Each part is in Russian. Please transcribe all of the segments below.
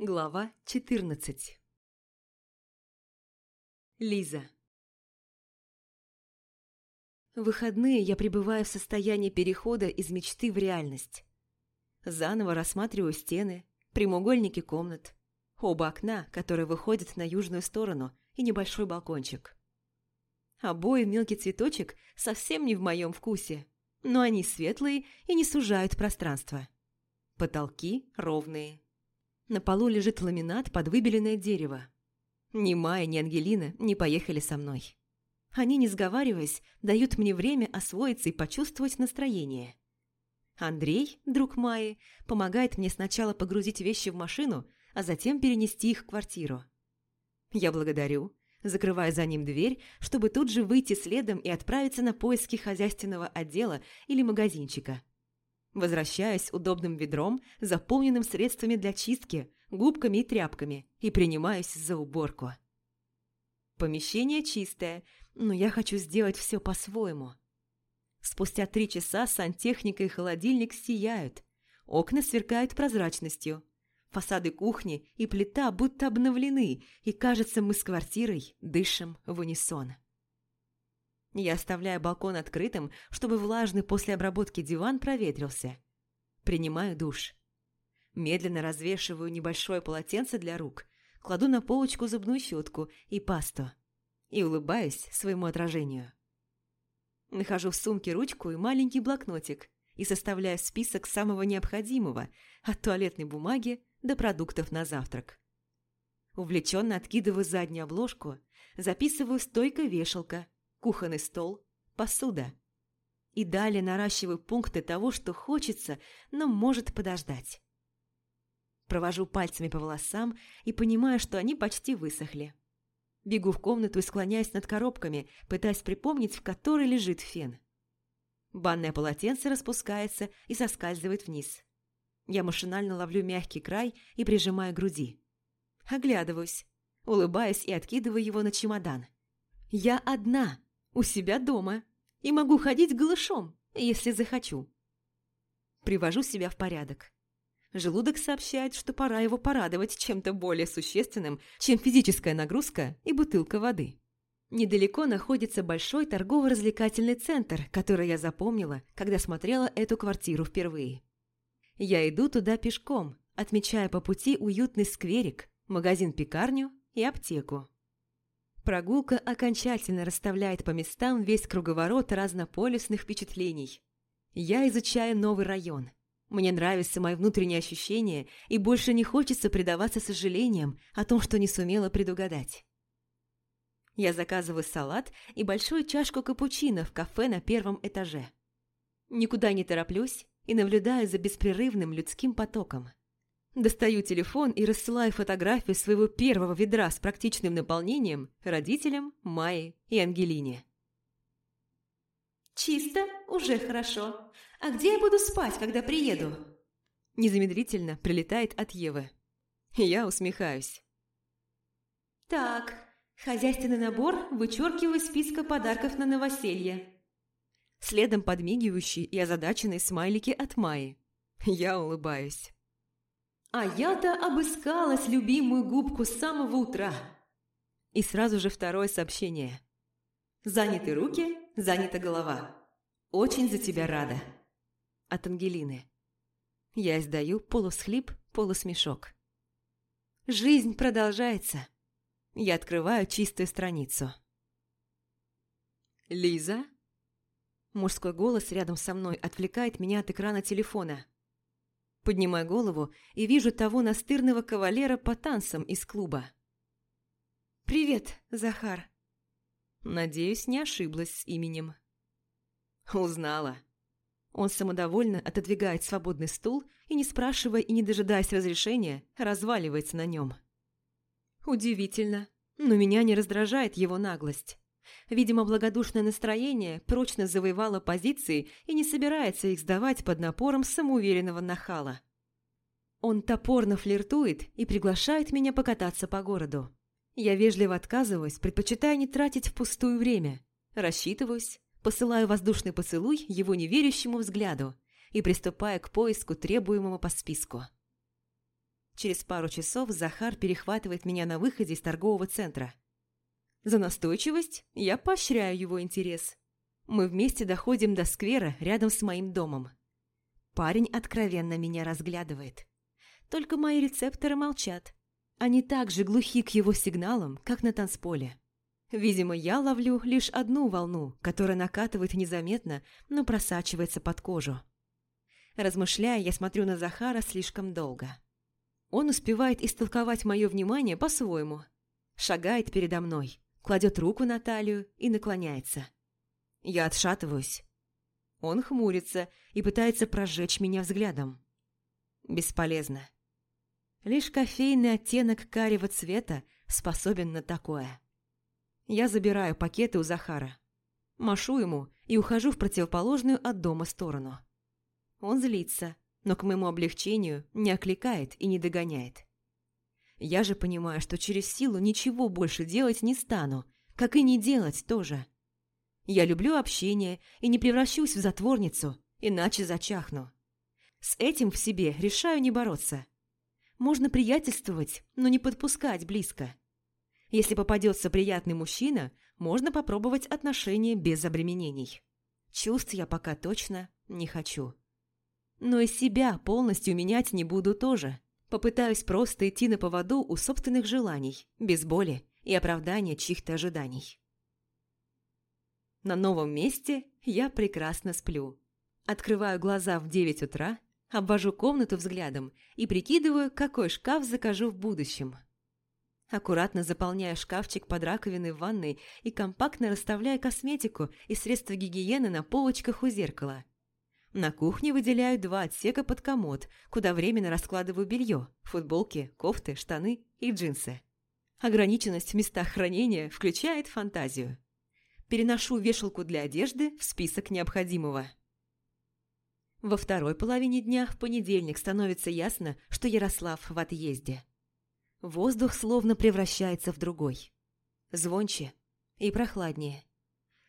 Глава 14 Лиза В выходные я пребываю в состоянии перехода из мечты в реальность. Заново рассматриваю стены, прямоугольники комнат, оба окна, которые выходят на южную сторону, и небольшой балкончик. Обои мелкий цветочек совсем не в моем вкусе, но они светлые и не сужают пространство. Потолки ровные. На полу лежит ламинат под выбеленное дерево. Ни Майя, ни Ангелина не поехали со мной. Они, не сговариваясь, дают мне время освоиться и почувствовать настроение. Андрей, друг Майи, помогает мне сначала погрузить вещи в машину, а затем перенести их в квартиру. Я благодарю, закрывая за ним дверь, чтобы тут же выйти следом и отправиться на поиски хозяйственного отдела или магазинчика – Возвращаюсь удобным ведром, заполненным средствами для чистки, губками и тряпками, и принимаюсь за уборку. Помещение чистое, но я хочу сделать все по-своему. Спустя три часа сантехника и холодильник сияют, окна сверкают прозрачностью, фасады кухни и плита будто обновлены, и кажется, мы с квартирой дышим в унисон. Я оставляю балкон открытым, чтобы влажный после обработки диван проветрился. Принимаю душ. Медленно развешиваю небольшое полотенце для рук, кладу на полочку зубную щетку и пасту. И улыбаюсь своему отражению. Нахожу в сумке ручку и маленький блокнотик и составляю список самого необходимого, от туалетной бумаги до продуктов на завтрак. Увлеченно откидываю заднюю обложку, записываю стойка-вешалка – кухонный стол, посуда. И далее наращиваю пункты того, что хочется, но может подождать. Провожу пальцами по волосам и понимаю, что они почти высохли. Бегу в комнату и склоняюсь над коробками, пытаясь припомнить, в которой лежит фен. Банное полотенце распускается и соскальзывает вниз. Я машинально ловлю мягкий край и прижимаю к груди. Оглядываюсь, улыбаясь и откидываю его на чемодан. Я одна, у себя дома и могу ходить голышом, если захочу. Привожу себя в порядок. Желудок сообщает, что пора его порадовать чем-то более существенным, чем физическая нагрузка и бутылка воды. Недалеко находится большой торгово-развлекательный центр, который я запомнила, когда смотрела эту квартиру впервые. Я иду туда пешком, отмечая по пути уютный скверик, магазин-пекарню и аптеку. Прогулка окончательно расставляет по местам весь круговорот разнополюсных впечатлений. Я изучаю новый район. Мне нравятся мои внутренние ощущения, и больше не хочется предаваться сожалениям о том, что не сумела предугадать. Я заказываю салат и большую чашку капучино в кафе на первом этаже. Никуда не тороплюсь и наблюдаю за беспрерывным людским потоком. Достаю телефон и рассылаю фотографию своего первого ведра с практичным наполнением родителям, Майе и Ангелине. «Чисто, уже хорошо. А где я буду спать, когда приеду?» Незамедлительно прилетает от Евы. Я усмехаюсь. «Так, хозяйственный набор вычеркиваю из списка подарков на новоселье». Следом подмигивающие и озадаченные смайлики от Майи. Я улыбаюсь. А я-то обыскалась любимую губку с самого утра. И сразу же второе сообщение. Заняты руки, занята голова. Очень за тебя рада. От Ангелины. Я издаю полусхлип, полусмешок. Жизнь продолжается. Я открываю чистую страницу. «Лиза?» Мужской голос рядом со мной отвлекает меня от экрана телефона. Поднимаю голову и вижу того настырного кавалера по танцам из клуба. «Привет, Захар!» Надеюсь, не ошиблась с именем. Узнала. Он самодовольно отодвигает свободный стул и, не спрашивая и не дожидаясь разрешения, разваливается на нем. Удивительно, но меня не раздражает его наглость. Видимо, благодушное настроение прочно завоевало позиции и не собирается их сдавать под напором самоуверенного нахала. Он топорно флиртует и приглашает меня покататься по городу. Я вежливо отказываюсь, предпочитая не тратить впустую время. Рассчитываюсь, посылаю воздушный поцелуй его неверящему взгляду и приступаю к поиску требуемого по списку. Через пару часов Захар перехватывает меня на выходе из торгового центра. За настойчивость я поощряю его интерес. Мы вместе доходим до сквера рядом с моим домом. Парень откровенно меня разглядывает. Только мои рецепторы молчат. Они так же глухи к его сигналам, как на танцполе. Видимо, я ловлю лишь одну волну, которая накатывает незаметно, но просачивается под кожу. Размышляя, я смотрю на Захара слишком долго. Он успевает истолковать мое внимание по-своему. Шагает передо мной, кладет руку на талию и наклоняется. Я отшатываюсь. Он хмурится и пытается прожечь меня взглядом. Бесполезно. Лишь кофейный оттенок карего цвета способен на такое. Я забираю пакеты у Захара. Машу ему и ухожу в противоположную от дома сторону. Он злится, но к моему облегчению не окликает и не догоняет. Я же понимаю, что через силу ничего больше делать не стану, как и не делать тоже. Я люблю общение и не превращусь в затворницу, иначе зачахну. С этим в себе решаю не бороться. Можно приятельствовать, но не подпускать близко. Если попадется приятный мужчина, можно попробовать отношения без обременений. Чувств я пока точно не хочу. Но и себя полностью менять не буду тоже. Попытаюсь просто идти на поводу у собственных желаний, без боли и оправдания чьих-то ожиданий. На новом месте я прекрасно сплю. Открываю глаза в 9 утра, обвожу комнату взглядом и прикидываю, какой шкаф закажу в будущем. Аккуратно заполняю шкафчик под раковиной в ванной и компактно расставляю косметику и средства гигиены на полочках у зеркала – на кухне выделяю два отсека под комод, куда временно раскладываю белье, футболки, кофты, штаны и джинсы. Ограниченность в местах хранения включает фантазию. Переношу вешалку для одежды в список необходимого. Во второй половине дня в понедельник становится ясно, что Ярослав в отъезде. Воздух словно превращается в другой. Звонче и прохладнее.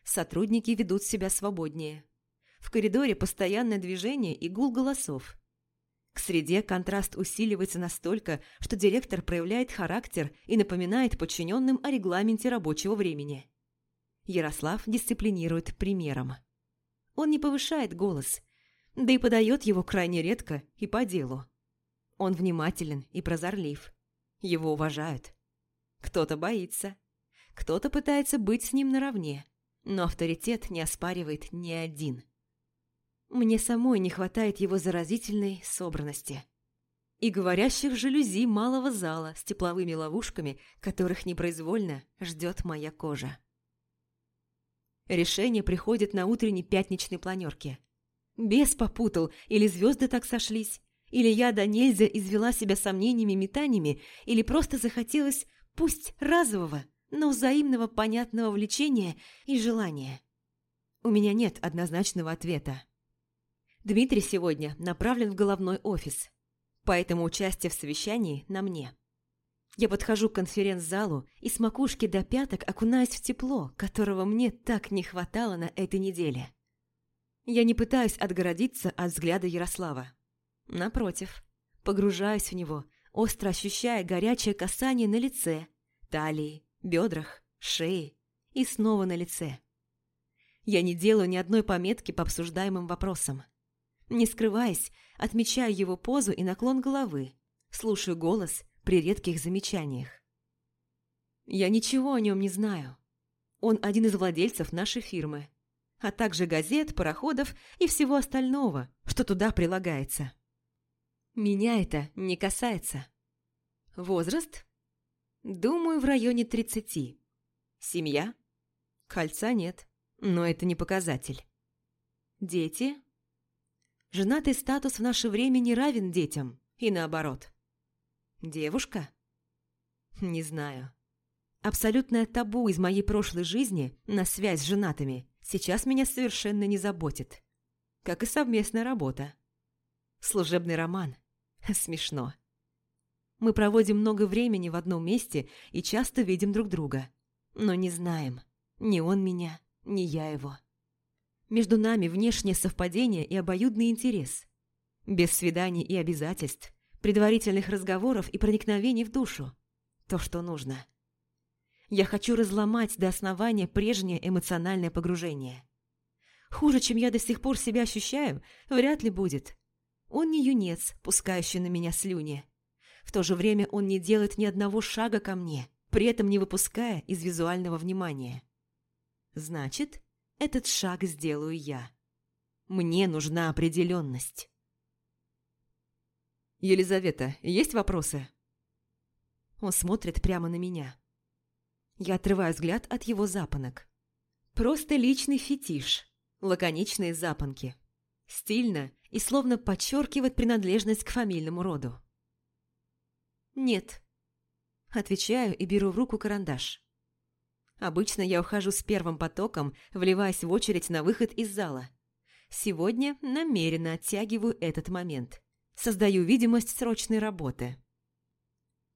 Сотрудники ведут себя свободнее. В коридоре постоянное движение и гул голосов. К среде контраст усиливается настолько, что директор проявляет характер и напоминает подчиненным о регламенте рабочего времени. Ярослав дисциплинирует примером. Он не повышает голос, да и подает его крайне редко и по делу. Он внимателен и прозорлив. Его уважают. Кто-то боится. Кто-то пытается быть с ним наравне, но авторитет не оспаривает ни один. Мне самой не хватает его заразительной собранности. И говорящих жалюзи малого зала с тепловыми ловушками, которых непроизвольно ждет моя кожа. Решение приходит на утренней пятничной планерке. Бес попутал, или звезды так сошлись, или я до нельзя извела себя сомнениями метаниями, или просто захотелось, пусть разового, но взаимного понятного влечения и желания. У меня нет однозначного ответа. Дмитрий сегодня направлен в головной офис, поэтому участие в совещании на мне. Я подхожу к конференц-залу и с макушки до пяток окунаюсь в тепло, которого мне так не хватало на этой неделе. Я не пытаюсь отгородиться от взгляда Ярослава. Напротив, погружаюсь в него, остро ощущая горячее касание на лице, талии, бедрах, шее и снова на лице. Я не делаю ни одной пометки по обсуждаемым вопросам. Не скрываясь, отмечаю его позу и наклон головы, слушаю голос при редких замечаниях. Я ничего о нем не знаю. Он один из владельцев нашей фирмы, а также газет, пароходов и всего остального, что туда прилагается. Меня это не касается. Возраст? Думаю, в районе тридцати. Семья? Кольца нет, но это не показатель. Дети? Женатый статус в наше время не равен детям, и наоборот. Девушка? Не знаю. Абсолютное табу из моей прошлой жизни на связь с женатыми сейчас меня совершенно не заботит. Как и совместная работа. Служебный роман. Смешно. Мы проводим много времени в одном месте и часто видим друг друга. Но не знаем, ни он меня, ни я его. Между нами внешнее совпадение и обоюдный интерес. Без свиданий и обязательств, предварительных разговоров и проникновений в душу. То, что нужно. Я хочу разломать до основания прежнее эмоциональное погружение. Хуже, чем я до сих пор себя ощущаю, вряд ли будет. Он не юнец, пускающий на меня слюни. В то же время он не делает ни одного шага ко мне, при этом не выпуская из визуального внимания. Значит, этот шаг сделаю я. Мне нужна определенность. «Елизавета, есть вопросы?» Он смотрит прямо на меня. Я отрываю взгляд от его запонок. Просто личный фетиш. Лаконичные запонки. Стильно и словно подчеркивает принадлежность к фамильному роду. «Нет». Отвечаю и беру в руку карандаш. Обычно я ухожу с первым потоком, вливаясь в очередь на выход из зала. Сегодня намеренно оттягиваю этот момент. Создаю видимость срочной работы.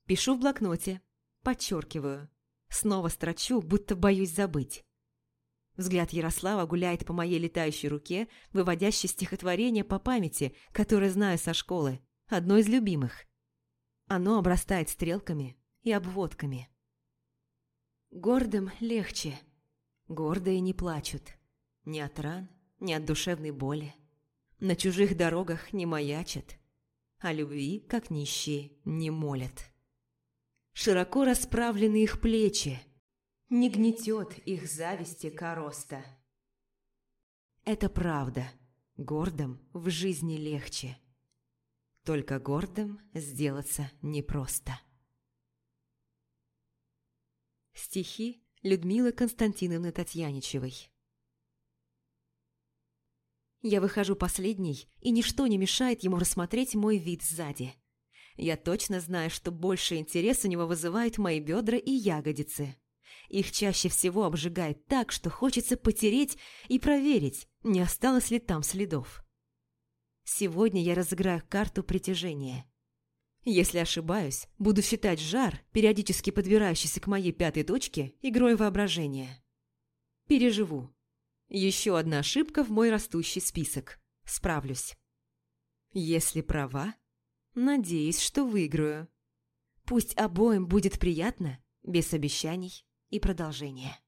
Пишу в блокноте. Подчеркиваю. Снова строчу, будто боюсь забыть. Взгляд Ярослава гуляет по моей летающей руке, выводящей стихотворение по памяти, которое знаю со школы, одно из любимых. Оно обрастает стрелками и обводками. Гордым легче. Гордые не плачут. Ни от ран, ни от душевной боли. На чужих дорогах не маячат. О любви, как нищие, не молят. Широко расправлены их плечи. Не гнетет их зависти короста. Это правда. Гордым в жизни легче. Только гордым сделаться непросто. Стихи Людмилы Константиновны Татьяничевой Я выхожу последней, и ничто не мешает ему рассмотреть мой вид сзади. Я точно знаю, что больше интерес у него вызывают мои бедра и ягодицы. Их чаще всего обжигает так, что хочется потереть и проверить, не осталось ли там следов. Сегодня я разыграю карту притяжения. Если ошибаюсь, буду считать жар, периодически подбирающийся к моей пятой точке, игрой воображения. Переживу. Еще одна ошибка в мой растущий список. Справлюсь. Если права, надеюсь, что выиграю. Пусть обоим будет приятно, без обещаний и продолжения.